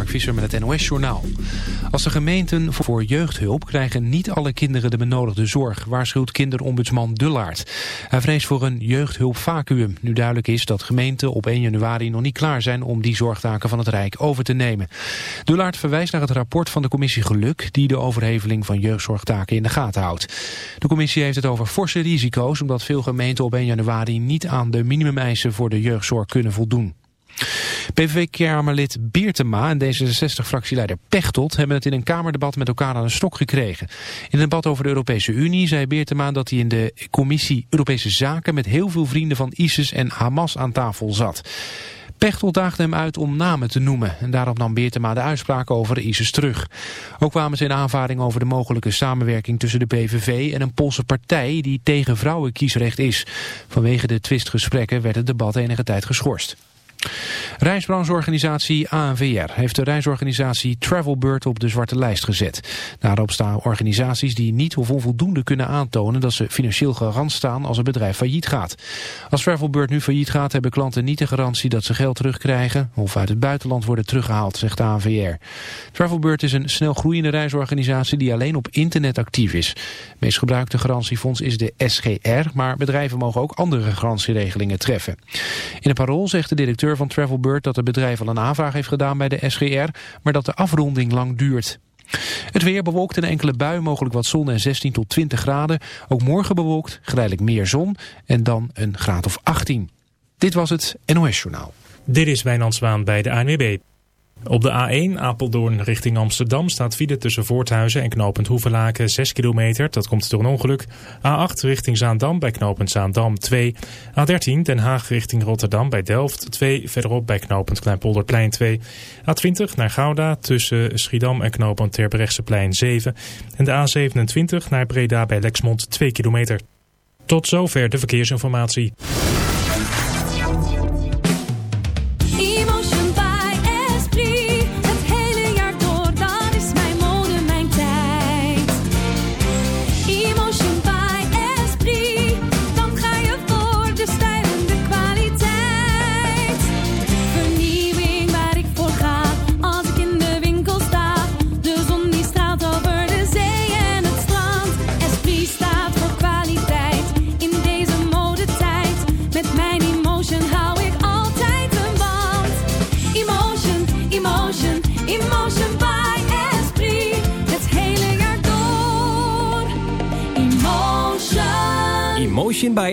Mark Visser met het NOS-journaal. Als de gemeenten voor jeugdhulp krijgen niet alle kinderen de benodigde zorg, waarschuwt kinderombudsman Dullaert. Hij vreest voor een jeugdhulpvacuüm, nu duidelijk is dat gemeenten op 1 januari nog niet klaar zijn om die zorgtaken van het Rijk over te nemen. Dullaert verwijst naar het rapport van de commissie Geluk, die de overheveling van jeugdzorgtaken in de gaten houdt. De commissie heeft het over forse risico's, omdat veel gemeenten op 1 januari niet aan de minimumeisen voor de jeugdzorg kunnen voldoen. PVV-kamerlid Beertema en D66-fractieleider Pechtold hebben het in een kamerdebat met elkaar aan een stok gekregen. In een debat over de Europese Unie zei Beertema dat hij in de commissie Europese Zaken met heel veel vrienden van ISIS en Hamas aan tafel zat. Pechtold daagde hem uit om namen te noemen en daarop nam Beertema de uitspraak over ISIS terug. Ook kwamen ze in aanvaring over de mogelijke samenwerking tussen de PVV en een Poolse partij die tegen vrouwenkiesrecht is. Vanwege de twistgesprekken werd het debat enige tijd geschorst. Reisbrancheorganisatie ANVR heeft de reisorganisatie Travelbird op de zwarte lijst gezet. Daarop staan organisaties die niet of onvoldoende kunnen aantonen dat ze financieel garant staan als een bedrijf failliet gaat. Als Travelbird nu failliet gaat hebben klanten niet de garantie dat ze geld terugkrijgen of uit het buitenland worden teruggehaald, zegt de ANVR. Travelbird is een snel groeiende reisorganisatie die alleen op internet actief is. Het meest gebruikte garantiefonds is de SGR, maar bedrijven mogen ook andere garantieregelingen treffen. In een parool zegt de directeur van Travelbird dat het bedrijf al een aanvraag heeft gedaan bij de SGR, maar dat de afronding lang duurt. Het weer bewolkt en enkele bui, mogelijk wat zon en 16 tot 20 graden. Ook morgen bewolkt, geleidelijk meer zon en dan een graad of 18. Dit was het NOS Journaal. Dit is Wijnand Zwaan bij de ANWB. Op de A1 Apeldoorn richting Amsterdam staat file tussen Voorthuizen en knooppunt Hoevelaken 6 kilometer. Dat komt door een ongeluk. A8 richting Zaandam bij knooppunt Zaandam 2. A13 Den Haag richting Rotterdam bij Delft 2. Verderop bij knooppunt Kleinpolderplein 2. A20 naar Gouda tussen Schiedam en knooppunt Terbrechtseplein 7. En de A27 naar Breda bij Lexmond 2 kilometer. Tot zover de verkeersinformatie.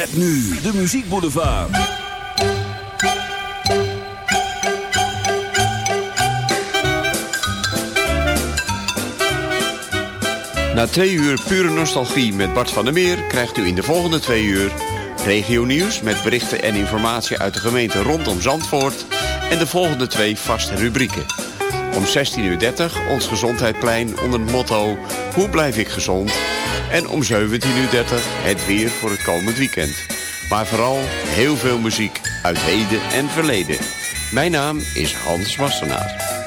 Met nu de muziekboulevard. Na twee uur pure nostalgie met Bart van der Meer krijgt u in de volgende twee uur regio nieuws met berichten en informatie uit de gemeente rondom Zandvoort en de volgende twee vaste rubrieken. Om 16.30 uur ons gezondheidplein onder het motto Hoe blijf ik gezond? En om 17.30 uur het weer voor het komend weekend. Maar vooral heel veel muziek uit heden en verleden. Mijn naam is Hans Wassenaar.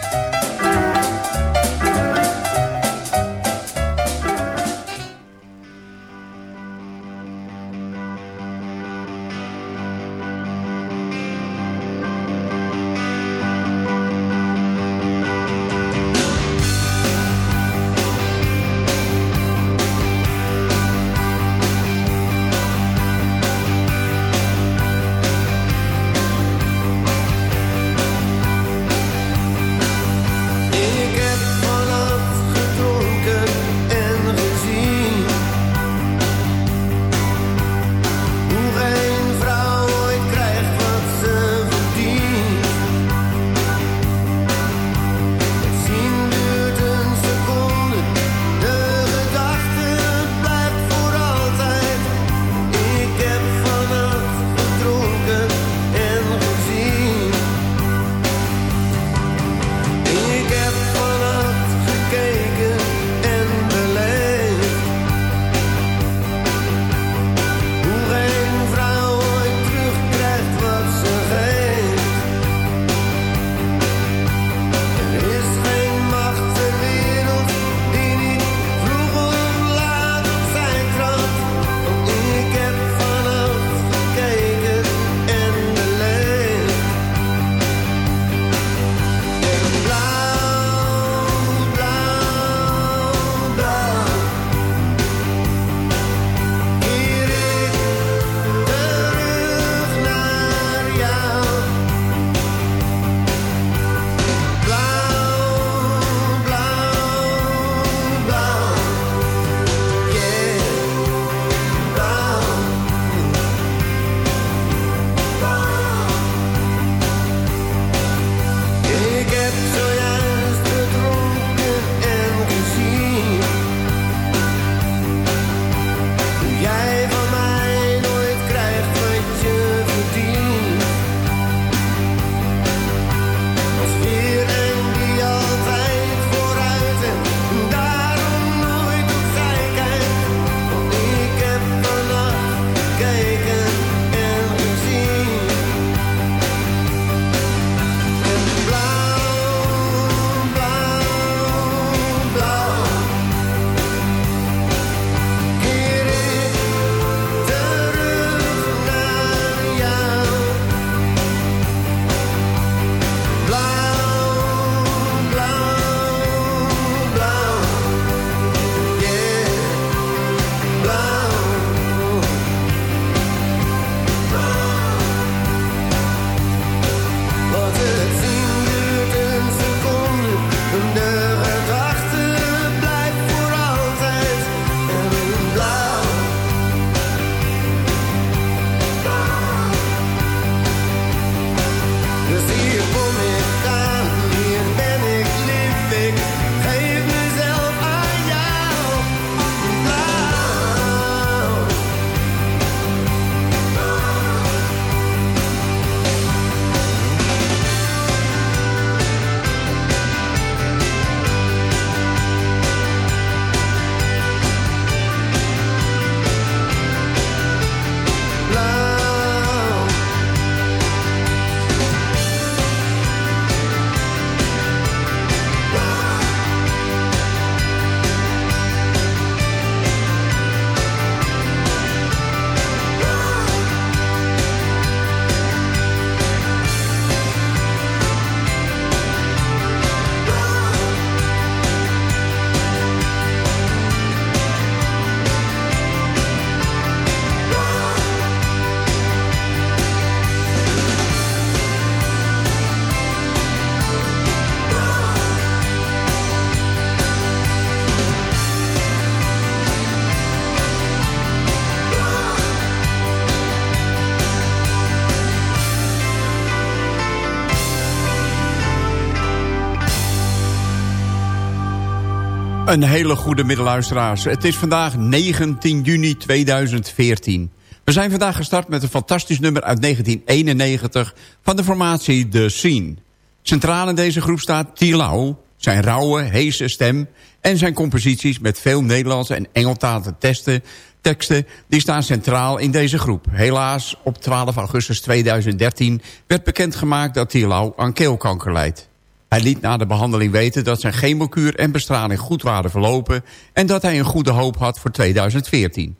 Een hele goede middelluisteraars. Het is vandaag 19 juni 2014. We zijn vandaag gestart met een fantastisch nummer uit 1991 van de formatie The Scene. Centraal in deze groep staat Tilau, zijn rauwe, heese stem... en zijn composities met veel Nederlandse en Engeltalige testen, teksten... die staan centraal in deze groep. Helaas, op 12 augustus 2013 werd bekendgemaakt dat Tilau aan keelkanker leidt. Hij liet na de behandeling weten dat zijn chemokuur en bestraling goed waren verlopen... en dat hij een goede hoop had voor 2014.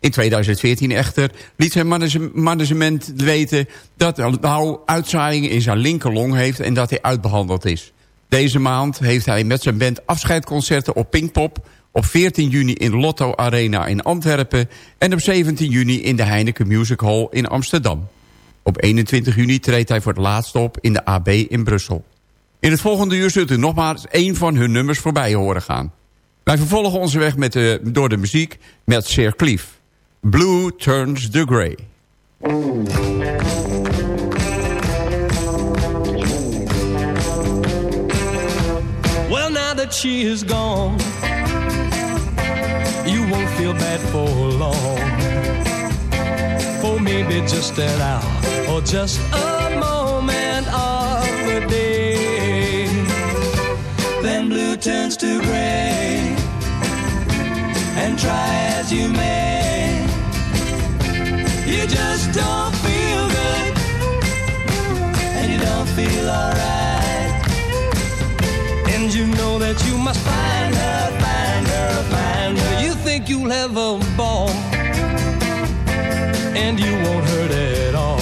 In 2014 echter liet zijn management weten dat nou uitzaaiingen in zijn linkerlong heeft en dat hij uitbehandeld is. Deze maand heeft hij met zijn band afscheidconcerten op Pinkpop... op 14 juni in Lotto Arena in Antwerpen... en op 17 juni in de Heineken Music Hall in Amsterdam. Op 21 juni treedt hij voor het laatst op in de AB in Brussel. In het volgende uur zult u nogmaals één van hun nummers voorbij horen gaan. Wij vervolgen onze weg met de, door de muziek met Sir Cleef. Blue Turns the Grey. Well, now that she is gone, you won't feel bad for long. For maybe just an hour or just a moment of the day. Then blue turns to gray, and try as you may, you just don't feel good, and you don't feel alright. And you know that you must find her, find her, find her. You think you'll have a ball, and you won't hurt at all.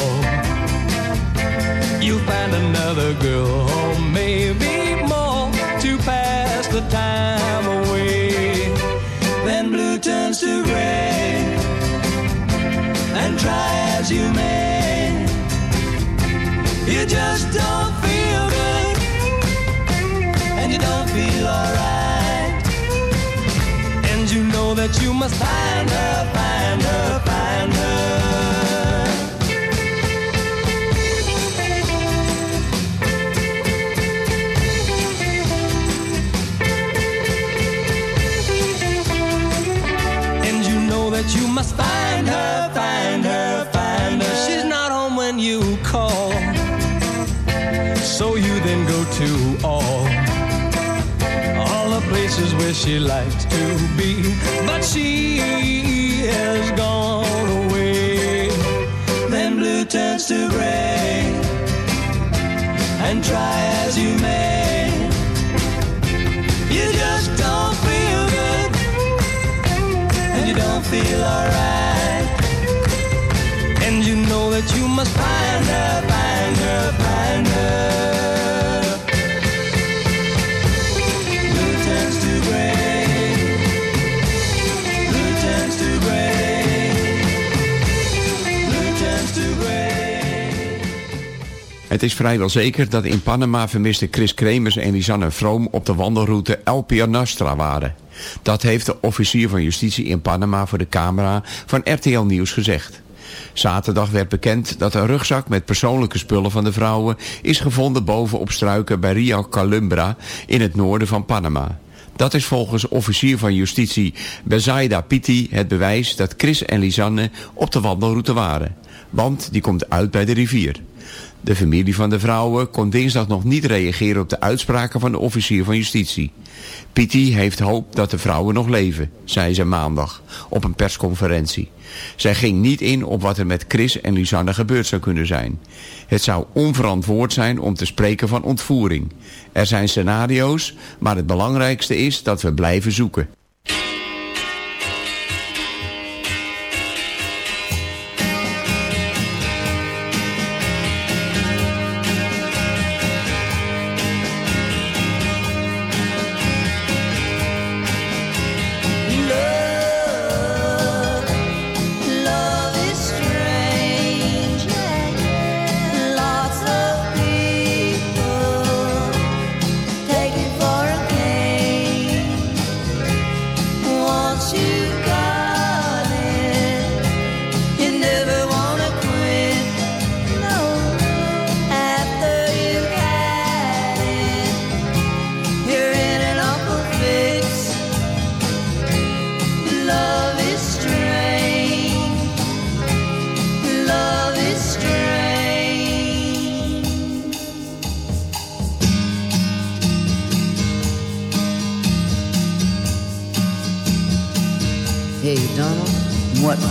You'll find another girl, maybe the time away. Then blue turns to gray, and try as you may, you just don't feel good and you don't feel alright. And you know that you must find her, where she likes to be, but she has gone away. Then blue turns to gray, and try as you may, you just don't feel good, and you don't feel alright. And you know that you must find her, is vrijwel zeker dat in Panama vermiste Chris Kremers en Lisanne Vroom op de wandelroute El Pia Nostra waren. Dat heeft de officier van justitie in Panama voor de camera van RTL Nieuws gezegd. Zaterdag werd bekend dat een rugzak met persoonlijke spullen van de vrouwen is gevonden boven op struiken bij Rio Calumbra in het noorden van Panama. Dat is volgens officier van justitie Bezaida Piti het bewijs dat Chris en Lisanne op de wandelroute waren. Want die komt uit bij de rivier. De familie van de vrouwen kon dinsdag nog niet reageren op de uitspraken van de officier van justitie. Piti heeft hoop dat de vrouwen nog leven, zei ze maandag op een persconferentie. Zij ging niet in op wat er met Chris en Lisanne gebeurd zou kunnen zijn. Het zou onverantwoord zijn om te spreken van ontvoering. Er zijn scenario's, maar het belangrijkste is dat we blijven zoeken.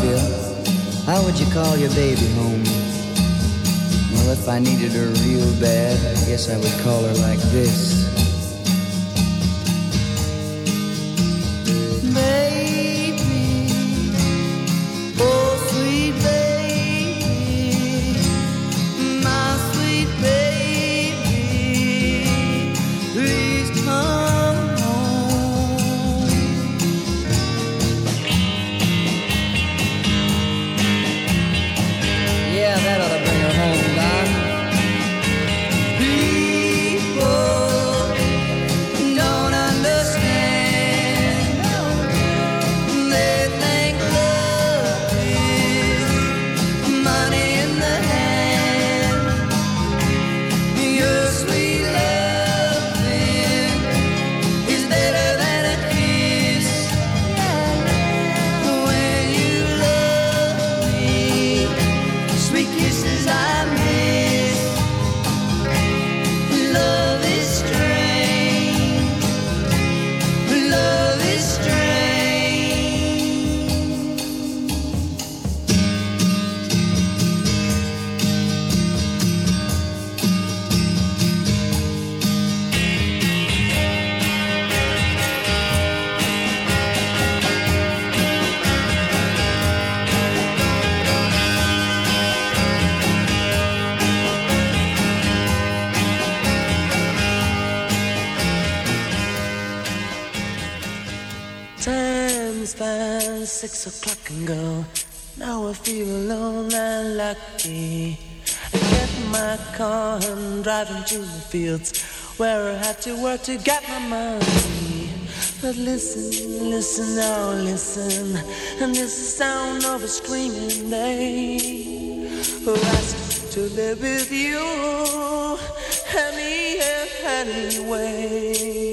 Bill? How would you call your baby home? Well, if I needed her real bad, I guess I would call her like this. Six o'clock and go. Now I feel alone and lucky. I get my car and drive into the fields where I had to work to get my money. But listen, listen, oh listen, and this is the sound of a screaming day who asked to live with you any anyway.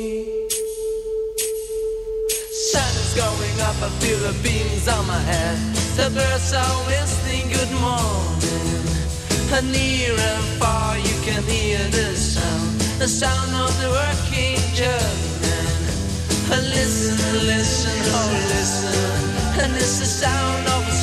Sun going up, I feel the beams on my head. The birds are whistling good morning. And near and far you can hear the sound, the sound of the working German. Listen, listen, oh listen, and it's the sound of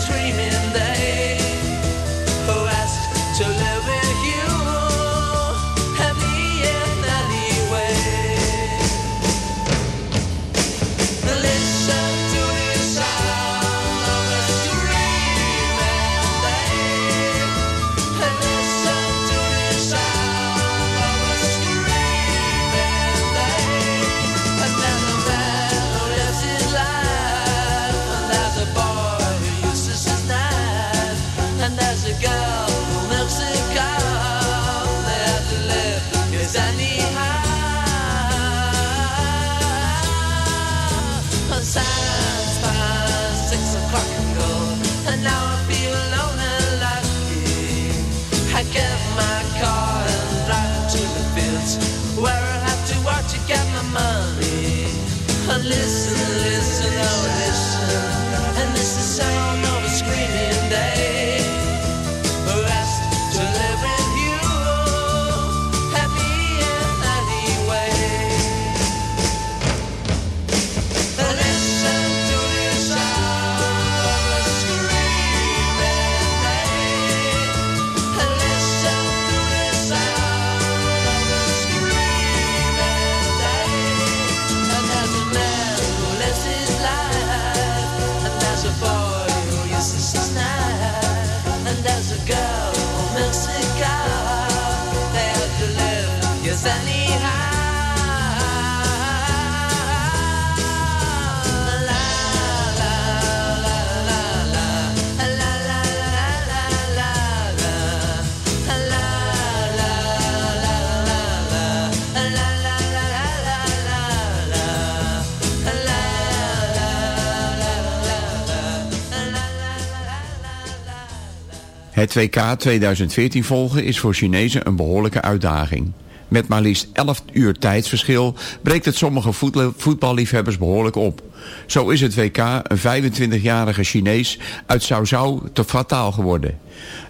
Het WK 2014 volgen is voor Chinezen een behoorlijke uitdaging. Met maar liefst 11 uur tijdsverschil breekt het sommige voetballiefhebbers behoorlijk op. Zo is het WK een 25-jarige Chinees uit Saozhou te fataal geworden.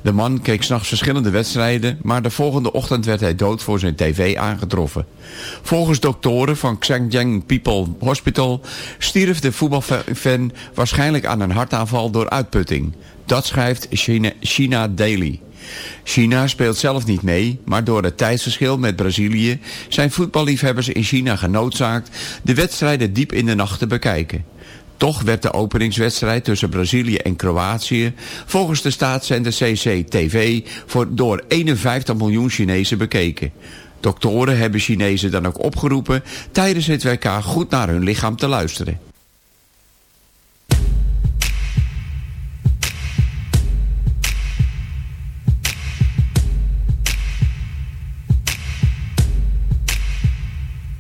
De man keek s'nachts verschillende wedstrijden, maar de volgende ochtend werd hij dood voor zijn tv aangetroffen. Volgens doktoren van Zhangjiang People Hospital stierf de voetbalfan waarschijnlijk aan een hartaanval door uitputting. Dat schrijft China, China Daily. China speelt zelf niet mee, maar door het tijdsverschil met Brazilië zijn voetballiefhebbers in China genoodzaakt de wedstrijden diep in de nacht te bekijken. Toch werd de openingswedstrijd tussen Brazilië en Kroatië volgens de staatszender CCTV voor door 51 miljoen Chinezen bekeken. Doktoren hebben Chinezen dan ook opgeroepen tijdens het WK goed naar hun lichaam te luisteren.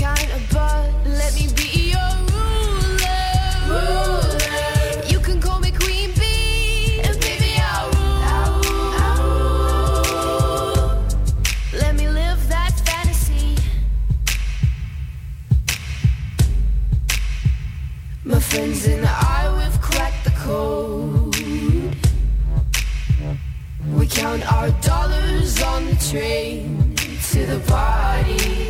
kind of buzz. Let me be your ruler. You can call me Queen Bee, and baby I'll rule. Let me live that fantasy. My friends and I, we've cracked the code. We count our dollars on the train to the party.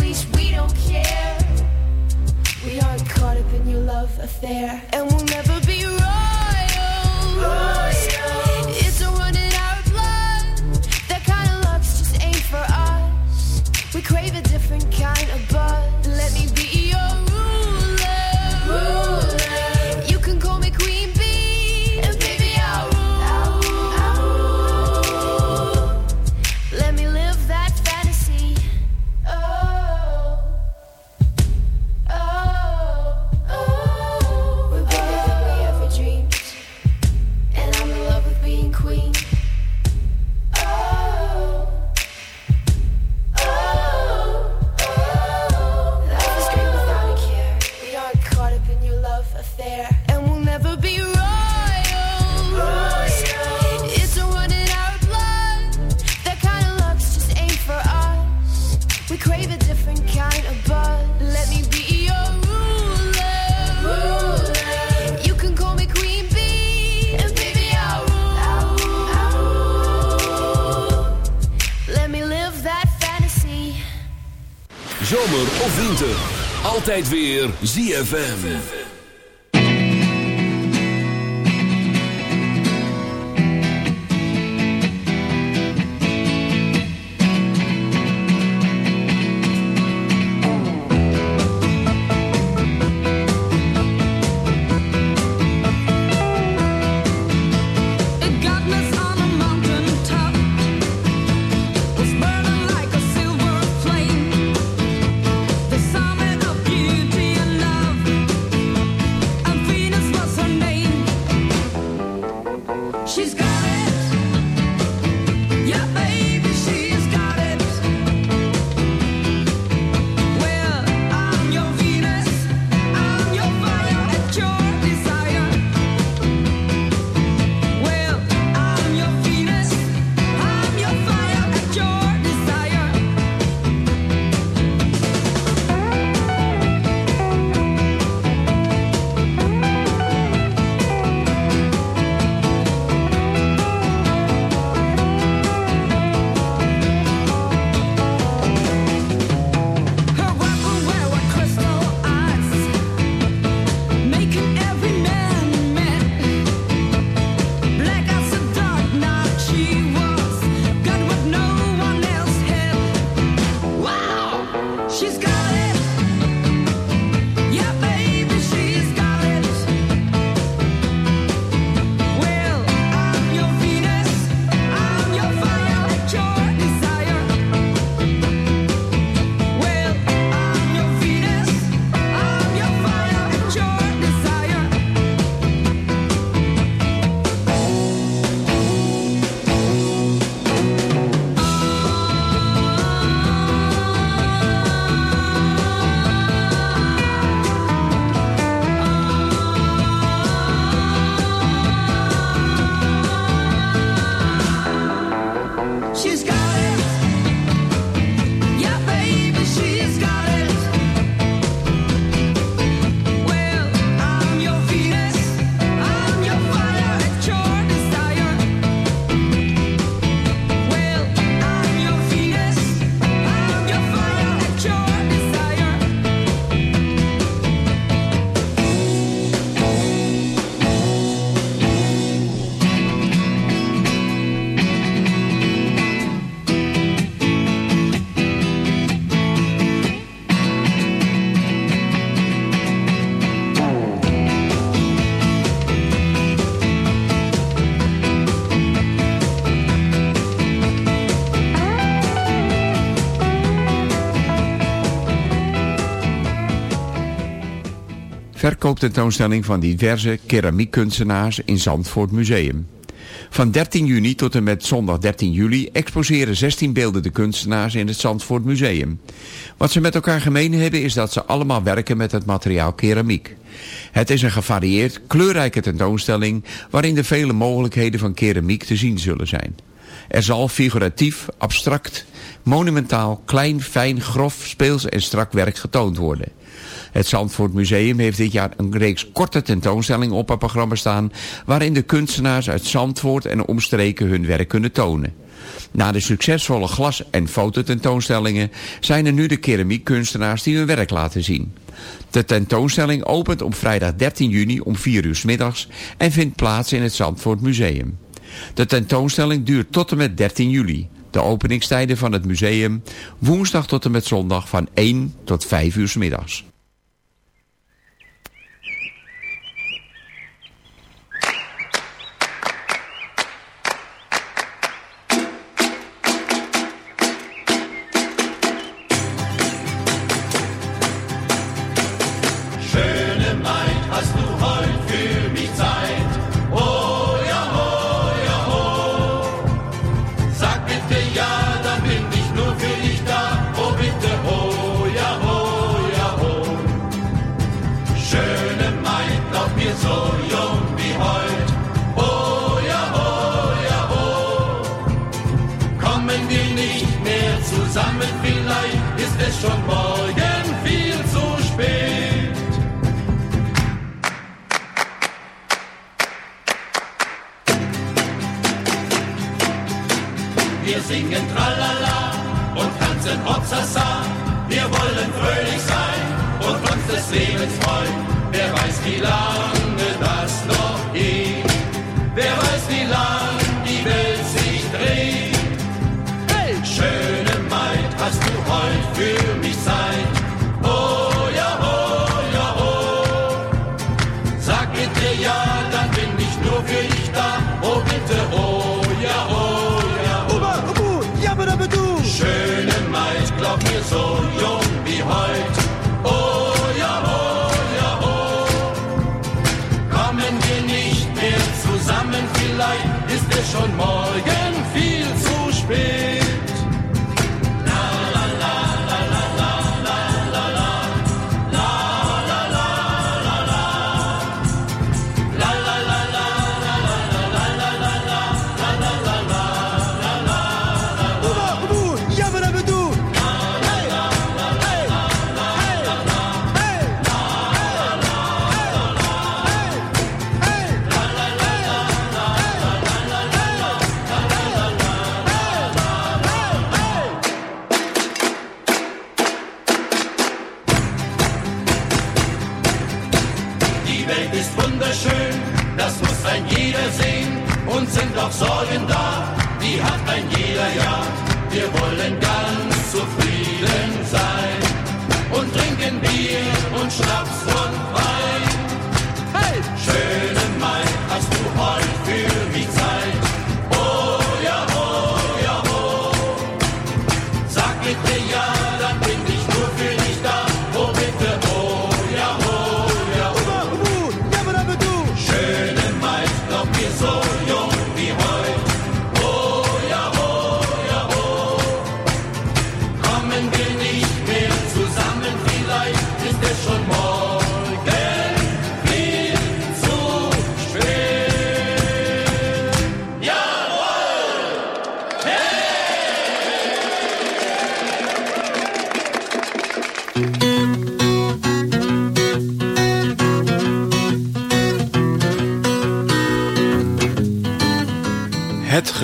We aren't caught up in your love affair, and we'll never be royals. It's altijd weer ZFM. Verkooptentoonstelling van diverse keramiekkunstenaars in Zandvoort Museum. Van 13 juni tot en met zondag 13 juli exposeren 16 beeldende kunstenaars in het Zandvoort Museum. Wat ze met elkaar gemeen hebben is dat ze allemaal werken met het materiaal keramiek. Het is een gevarieerd, kleurrijke tentoonstelling waarin de vele mogelijkheden van keramiek te zien zullen zijn. Er zal figuratief, abstract, monumentaal, klein, fijn, grof, speels en strak werk getoond worden. Het Zandvoort Museum heeft dit jaar een reeks korte tentoonstellingen op het programma staan... waarin de kunstenaars uit Zandvoort en omstreken hun werk kunnen tonen. Na de succesvolle glas- en fototentoonstellingen zijn er nu de keramiekkunstenaars die hun werk laten zien. De tentoonstelling opent op vrijdag 13 juni om 4 uur middags en vindt plaats in het Zandvoort Museum. De tentoonstelling duurt tot en met 13 juli. De openingstijden van het museum woensdag tot en met zondag van 1 tot 5 uur middags.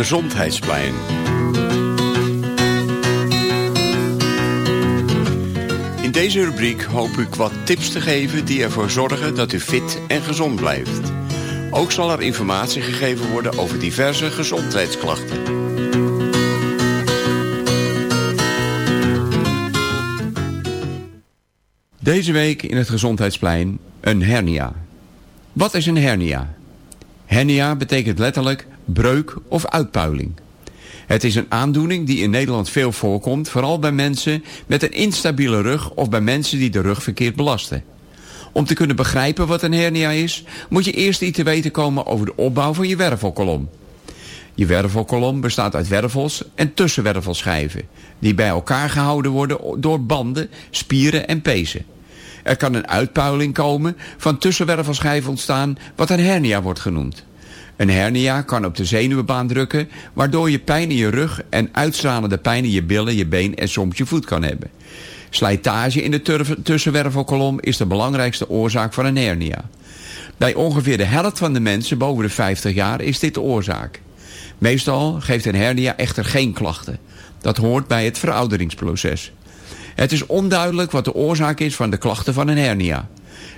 Gezondheidsplein. In deze rubriek hoop ik wat tips te geven die ervoor zorgen dat u fit en gezond blijft. Ook zal er informatie gegeven worden over diverse gezondheidsklachten. Deze week in het Gezondheidsplein een hernia. Wat is een hernia? Hernia betekent letterlijk breuk of uitpuiling. Het is een aandoening die in Nederland veel voorkomt, vooral bij mensen met een instabiele rug of bij mensen die de rug verkeerd belasten. Om te kunnen begrijpen wat een hernia is, moet je eerst iets te weten komen over de opbouw van je wervelkolom. Je wervelkolom bestaat uit wervels en tussenwervelschijven, die bij elkaar gehouden worden door banden, spieren en pezen. Er kan een uitpuiling komen van tussenwervelschijven ontstaan, wat een hernia wordt genoemd. Een hernia kan op de zenuwbaan drukken, waardoor je pijn in je rug en uitstralende pijn in je billen, je been en soms je voet kan hebben. Slijtage in de tussenwervelkolom is de belangrijkste oorzaak van een hernia. Bij ongeveer de helft van de mensen boven de 50 jaar is dit de oorzaak. Meestal geeft een hernia echter geen klachten. Dat hoort bij het verouderingsproces. Het is onduidelijk wat de oorzaak is van de klachten van een hernia.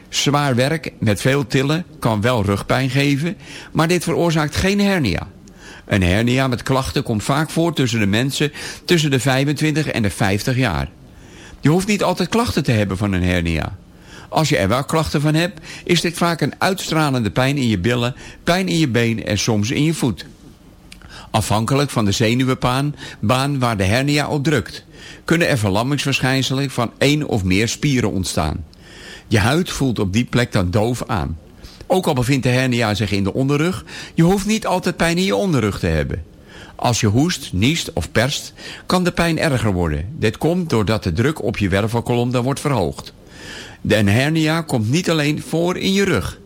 Zwaar werk met veel tillen kan wel rugpijn geven, maar dit veroorzaakt geen hernia. Een hernia met klachten komt vaak voor tussen de mensen tussen de 25 en de 50 jaar. Je hoeft niet altijd klachten te hebben van een hernia. Als je er wel klachten van hebt, is dit vaak een uitstralende pijn in je billen, pijn in je been en soms in je voet. Afhankelijk van de zenuwenbaan baan waar de hernia op drukt, kunnen er verlammingsverschijnselen van één of meer spieren ontstaan. Je huid voelt op die plek dan doof aan. Ook al bevindt de hernia zich in de onderrug, je hoeft niet altijd pijn in je onderrug te hebben. Als je hoest, niest of perst, kan de pijn erger worden. Dit komt doordat de druk op je wervelkolom dan wordt verhoogd. De hernia komt niet alleen voor in je rug.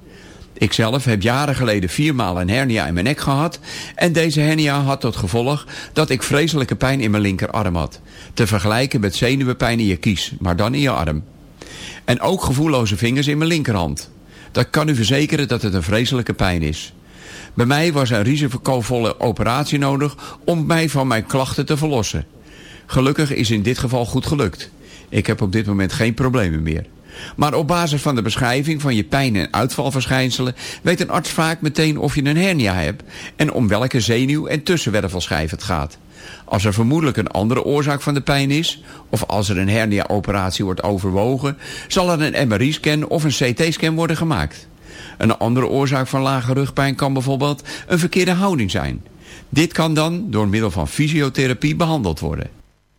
Ikzelf heb jaren geleden viermaal een hernia in mijn nek gehad... en deze hernia had tot gevolg dat ik vreselijke pijn in mijn linkerarm had. Te vergelijken met zenuwenpijn in je kies, maar dan in je arm. En ook gevoelloze vingers in mijn linkerhand. Dat kan u verzekeren dat het een vreselijke pijn is. Bij mij was een risicovolle operatie nodig om mij van mijn klachten te verlossen. Gelukkig is in dit geval goed gelukt. Ik heb op dit moment geen problemen meer. Maar op basis van de beschrijving van je pijn- en uitvalverschijnselen... weet een arts vaak meteen of je een hernia hebt... en om welke zenuw- en tussenwervelschijf het gaat. Als er vermoedelijk een andere oorzaak van de pijn is... of als er een hernia-operatie wordt overwogen... zal er een MRI-scan of een CT-scan worden gemaakt. Een andere oorzaak van lage rugpijn kan bijvoorbeeld een verkeerde houding zijn. Dit kan dan door middel van fysiotherapie behandeld worden.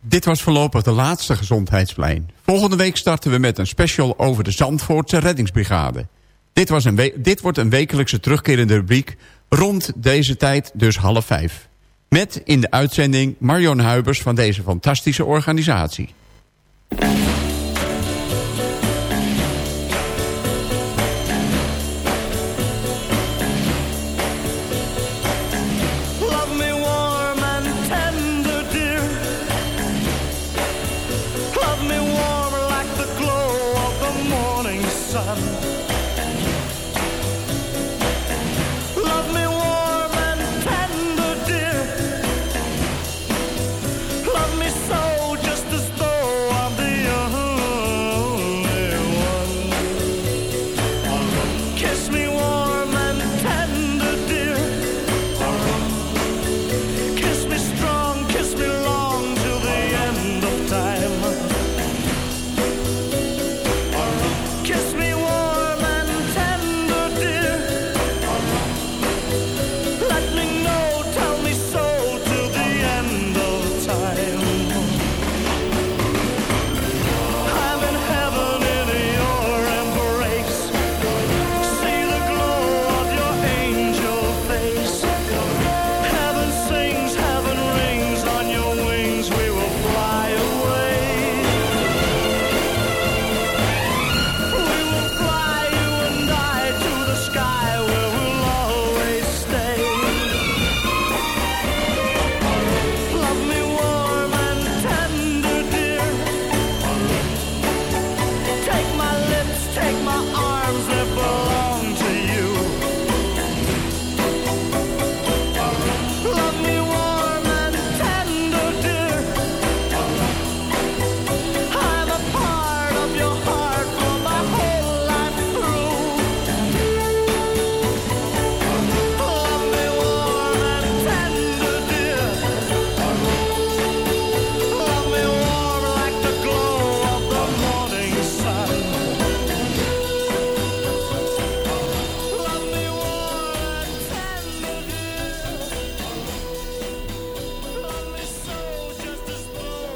Dit was voorlopig de laatste gezondheidsplein. Volgende week starten we met een special over de Zandvoortse reddingsbrigade. Dit, was een dit wordt een wekelijkse terugkerende rubriek rond deze tijd, dus half vijf. Met in de uitzending Marion Huibers van deze fantastische organisatie.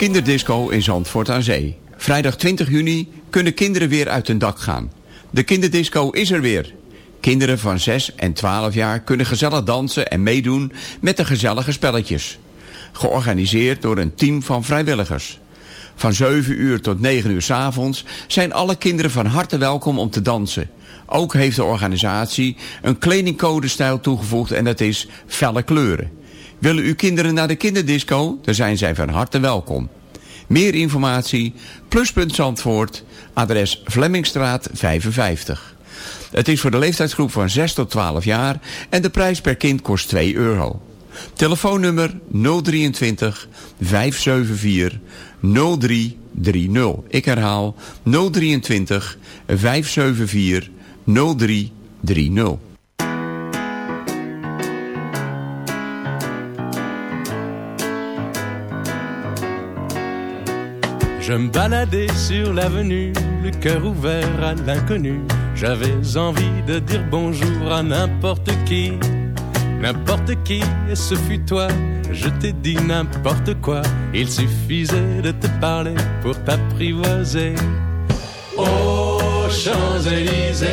Kinderdisco in Zandvoort aan Zee. Vrijdag 20 juni kunnen kinderen weer uit hun dak gaan. De kinderdisco is er weer. Kinderen van 6 en 12 jaar kunnen gezellig dansen en meedoen met de gezellige spelletjes. Georganiseerd door een team van vrijwilligers. Van 7 uur tot 9 uur s avonds zijn alle kinderen van harte welkom om te dansen. Ook heeft de organisatie een kledingcodestijl toegevoegd en dat is felle kleuren. Willen uw kinderen naar de kinderdisco? Dan zijn zij van harte welkom. Meer informatie, Pluspunt Zandvoort, adres Flemmingstraat 55. Het is voor de leeftijdsgroep van 6 tot 12 jaar en de prijs per kind kost 2 euro. Telefoonnummer 023 574 0330. Ik herhaal 023 574 0330. Je me baladais sur l'avenue, le cœur ouvert à l'inconnu. J'avais envie de dire bonjour à n'importe qui, n'importe qui, et ce fut toi. Je t'ai dit n'importe quoi, il suffisait de te parler pour t'apprivoiser. Aux Champs-Élysées,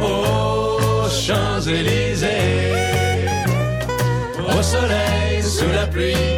aux Champs-Élysées, au soleil, sous la pluie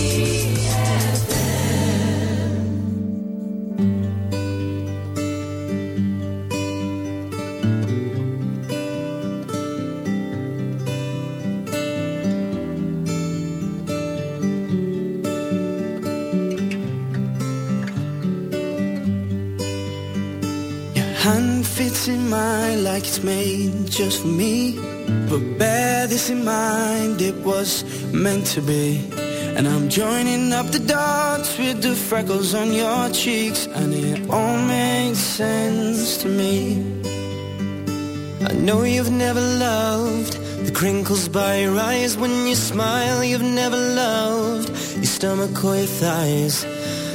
Mine like it's made just for me. But bear this in mind, it was meant to be. And I'm joining up the dots with the freckles on your cheeks, and it all makes sense to me. I know you've never loved the crinkles by your eyes when you smile. You've never loved your stomach or your thighs.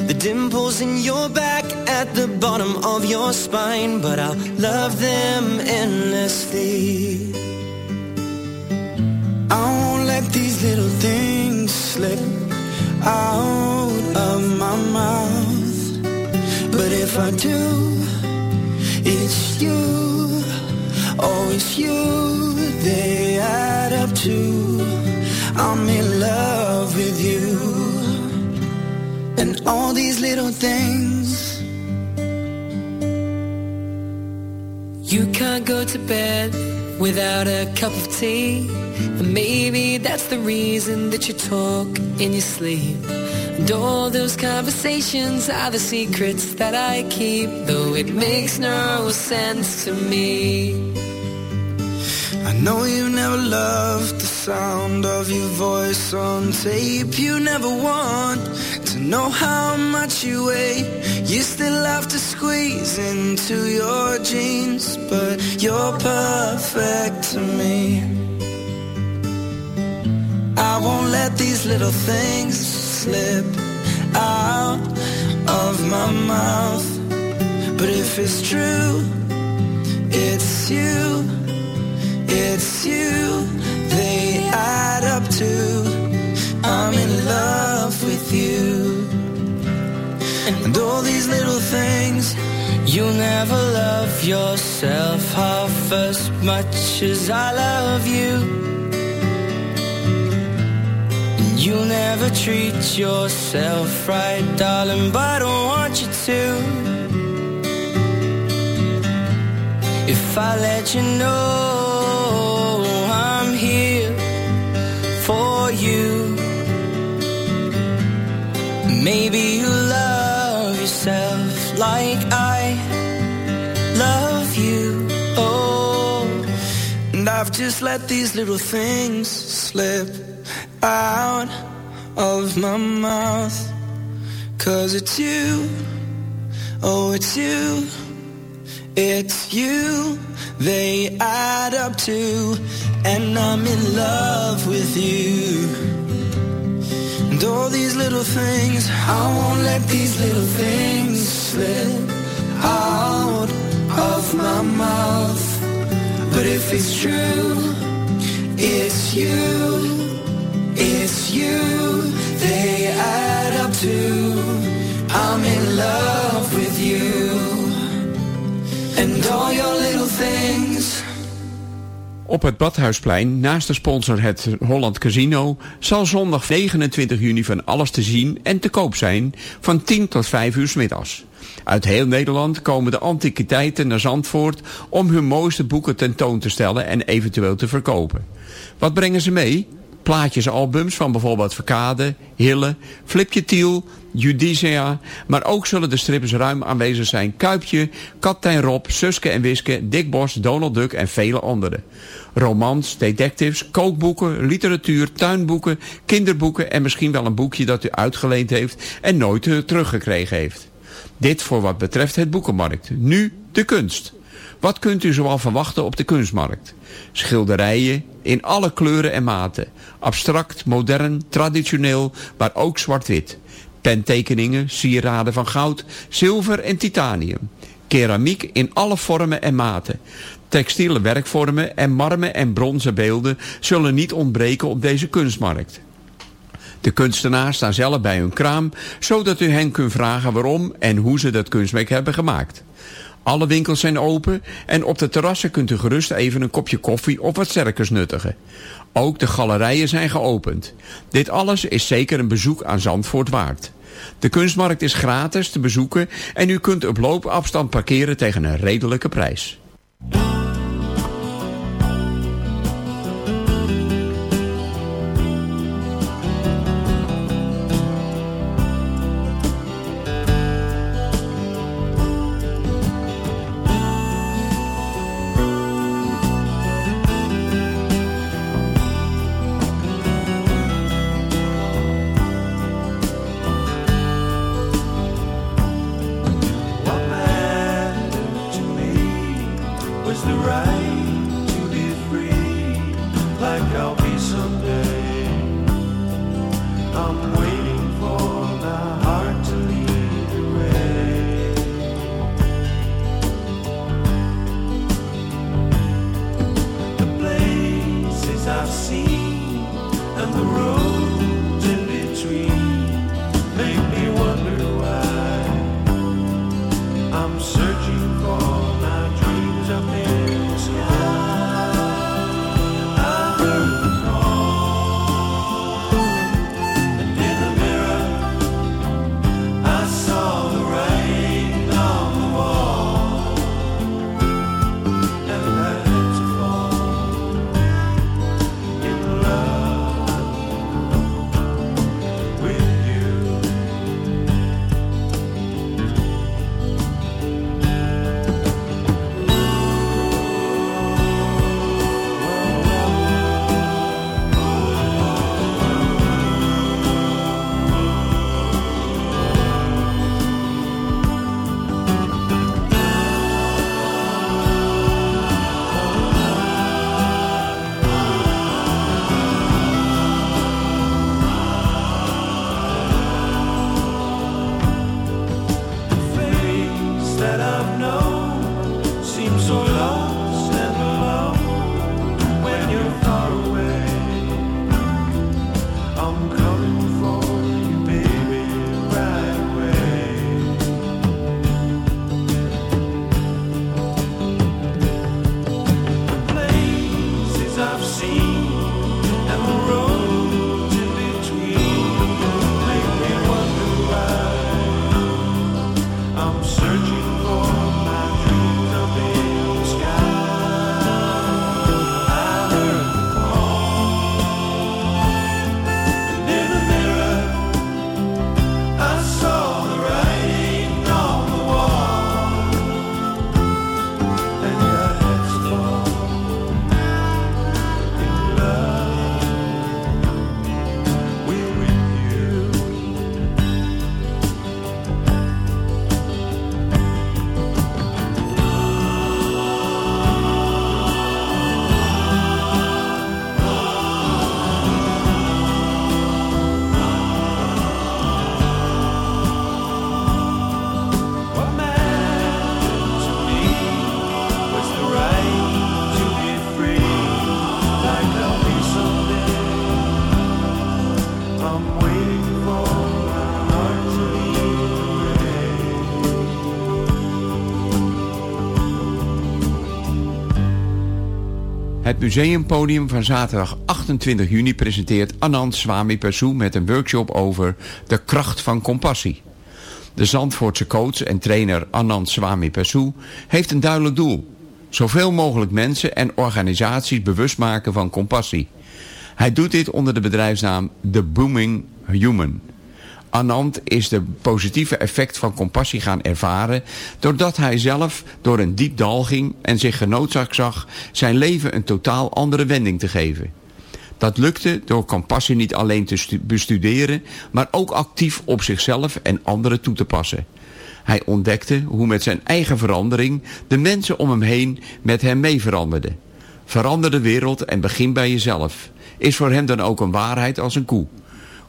The dimples in your back at the bottom of your spine, but I'll love them endlessly. I won't let these little things slip out of my mouth. But if I do, it's you, oh, it's you they add up to. I'm in love with you. And all these little things. You can't go to bed without a cup of tea. And maybe that's the reason that you talk in your sleep. And all those conversations are the secrets that I keep, though it makes no sense to me. I know you never loved the sound of your voice on tape. You never want to know how much you weigh. You still have to squeeze into your jeans, but you're perfect to me. I won't let these little things slip out of my mouth. But if it's true, it's you. It's you, they add up to I'm in love with you. And all these little things, You'll never love yourself half as much as I love you. You'll never treat yourself right, darling, but I don't want you to. If I let you know maybe you love yourself like I love you. Oh, and I've just let these little things slip out of my mouth. Cause it's you, oh, it's you. It's you they add up to, and I'm in love with you. And all these little things, I won't let these little things slip out of my mouth. But if it's true, it's you, it's you they add up to. I'm in love with you. And all your little things. Op het Badhuisplein, naast de sponsor het Holland Casino... zal zondag 29 juni van alles te zien en te koop zijn... van 10 tot 5 uur middags. Uit heel Nederland komen de antiquiteiten naar Zandvoort... om hun mooiste boeken tentoon te stellen en eventueel te verkopen. Wat brengen ze mee? Plaatjesalbums van bijvoorbeeld Verkade, Hille, Flipje Tiel, Judicia. Maar ook zullen de strippers ruim aanwezig zijn. Kuipje, Kaptein Rob, Suske en Wiske, Dick Bos, Donald Duck en vele anderen. Romans, detectives, kookboeken, literatuur, tuinboeken, kinderboeken... en misschien wel een boekje dat u uitgeleend heeft en nooit eh, teruggekregen heeft. Dit voor wat betreft het boekenmarkt. Nu de kunst. Wat kunt u zoal verwachten op de kunstmarkt? Schilderijen in alle kleuren en maten. Abstract, modern, traditioneel, maar ook zwart-wit. Pentekeningen, sieraden van goud, zilver en titanium. Keramiek in alle vormen en maten. Textiele werkvormen en marmer en bronzen beelden zullen niet ontbreken op deze kunstmarkt. De kunstenaars staan zelf bij hun kraam, zodat u hen kunt vragen waarom en hoe ze dat kunstwerk hebben gemaakt. Alle winkels zijn open en op de terrassen kunt u gerust even een kopje koffie of wat sterkers nuttigen. Ook de galerijen zijn geopend. Dit alles is zeker een bezoek aan Zandvoort waard. De kunstmarkt is gratis te bezoeken en u kunt op loopafstand parkeren tegen een redelijke prijs. Het museumpodium van zaterdag 28 juni presenteert Anand Swami Persoe met een workshop over de kracht van compassie. De Zandvoortse coach en trainer Anand Swami Persoe heeft een duidelijk doel. Zoveel mogelijk mensen en organisaties bewust maken van compassie. Hij doet dit onder de bedrijfsnaam The Booming Human. Anand is de positieve effect van compassie gaan ervaren... doordat hij zelf door een diep dal ging en zich genoodzaakt zag... zijn leven een totaal andere wending te geven. Dat lukte door compassie niet alleen te bestuderen... maar ook actief op zichzelf en anderen toe te passen. Hij ontdekte hoe met zijn eigen verandering... de mensen om hem heen met hem mee veranderden. Verander de wereld en begin bij jezelf. Is voor hem dan ook een waarheid als een koe.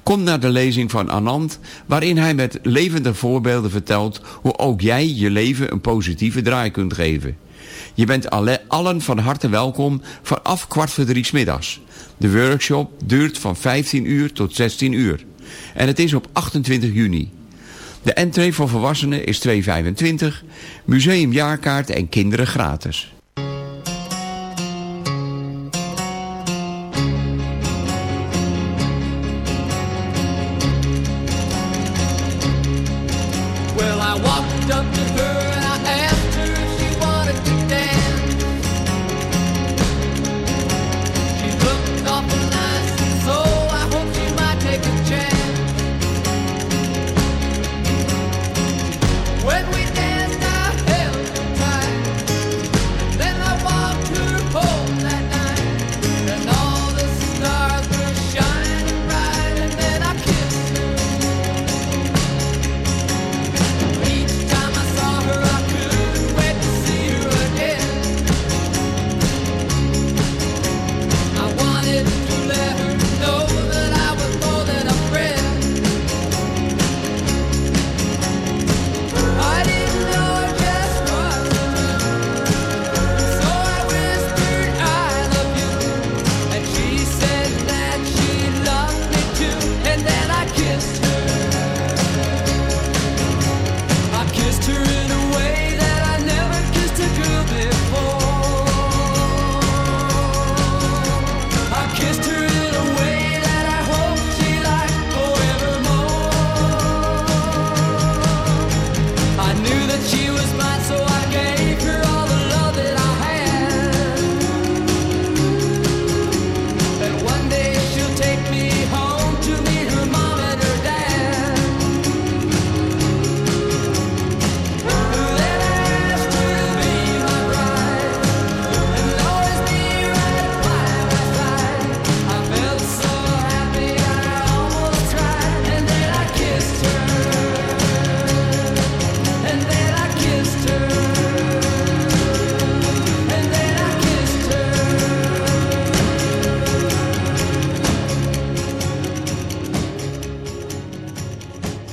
Kom naar de lezing van Anand, waarin hij met levende voorbeelden vertelt hoe ook jij je leven een positieve draai kunt geven. Je bent allen van harte welkom vanaf kwart voor drie middags. De workshop duurt van 15 uur tot 16 uur. En het is op 28 juni. De entree voor volwassenen is 2,25, museumjaarkaart en kinderen gratis.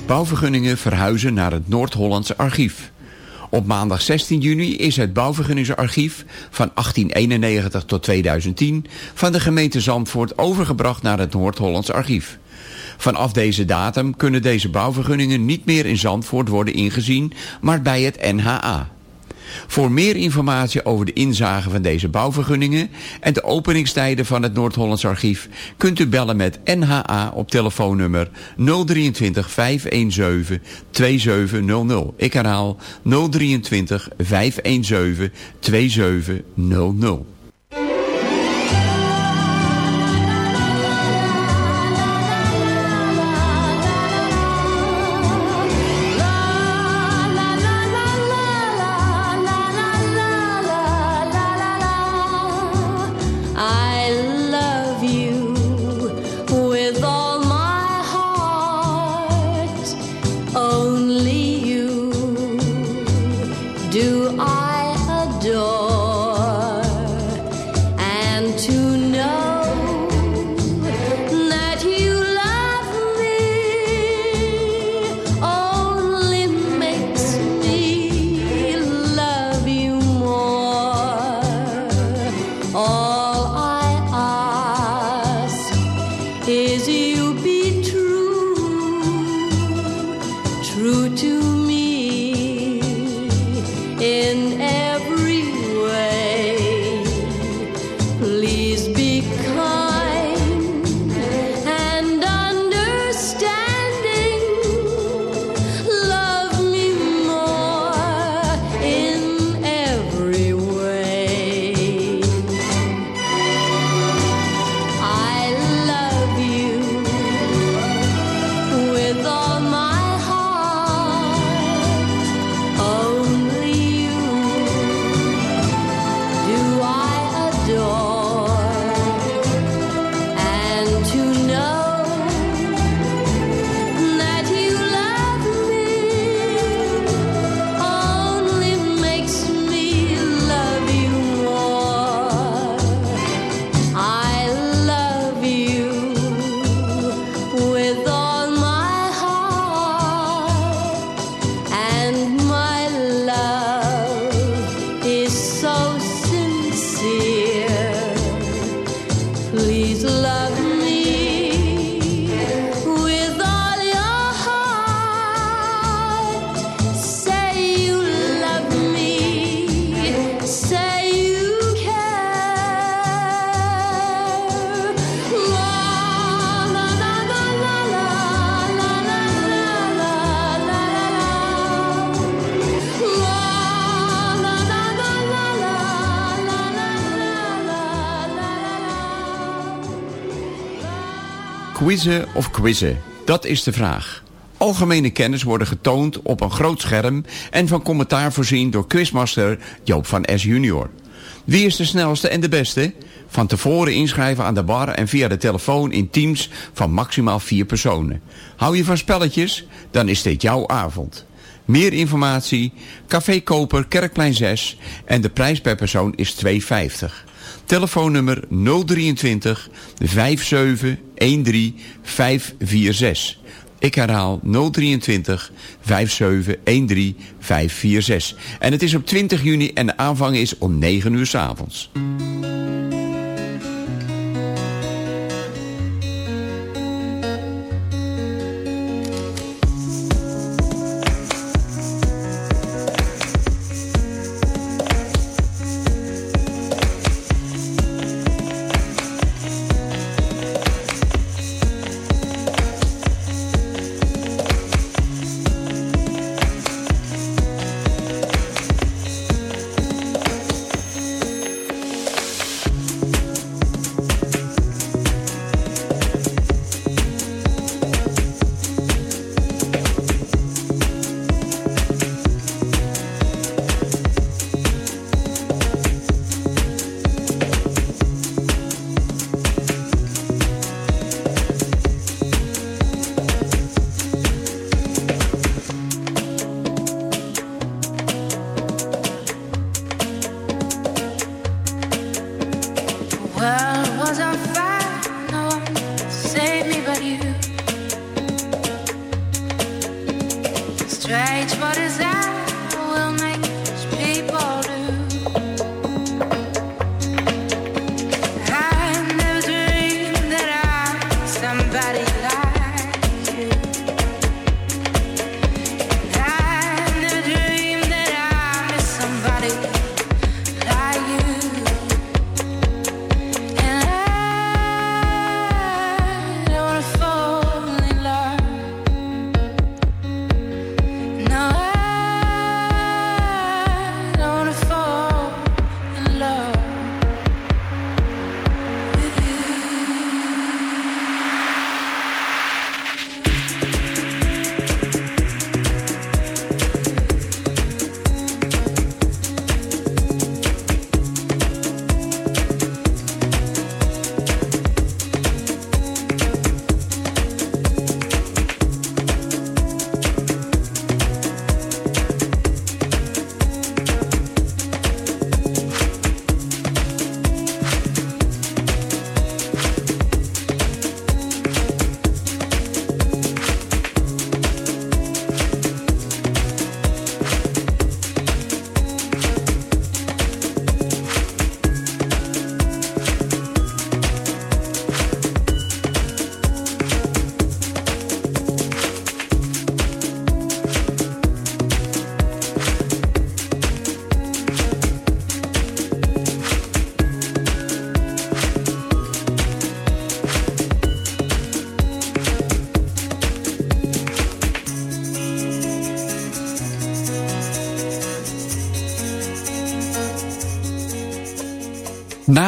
Bouwvergunningen verhuizen naar het Noord-Hollandse archief. Op maandag 16 juni is het bouwvergunningsarchief van 1891 tot 2010 van de gemeente Zandvoort overgebracht naar het Noord-Hollands archief. Vanaf deze datum kunnen deze bouwvergunningen niet meer in Zandvoort worden ingezien, maar bij het NHA. Voor meer informatie over de inzage van deze bouwvergunningen en de openingstijden van het Noord-Hollands Archief kunt u bellen met NHA op telefoonnummer 023 517 2700. Ik herhaal 023 517 2700. Squeezen of quizzen? Dat is de vraag. Algemene kennis worden getoond op een groot scherm... en van commentaar voorzien door quizmaster Joop van S. junior. Wie is de snelste en de beste? Van tevoren inschrijven aan de bar en via de telefoon in teams van maximaal vier personen. Hou je van spelletjes? Dan is dit jouw avond. Meer informatie, Café Koper, Kerkplein 6 en de prijs per persoon is 2,50. Telefoonnummer 023 57 13 546. Ik herhaal 023 57 13 546. En het is op 20 juni en de aanvang is om 9 uur s avonds.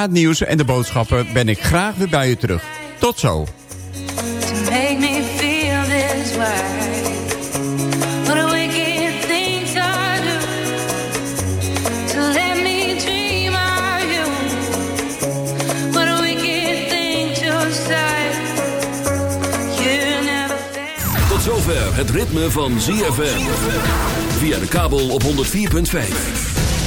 Het nieuws en de boodschappen ben ik graag weer bij u terug. Tot zo. to make me feel this way. What a wicked thing to do to let me dream of you. What a wicked thing to say. You never Tot zover het ritme van ZFM. Via de kabel op 104.5.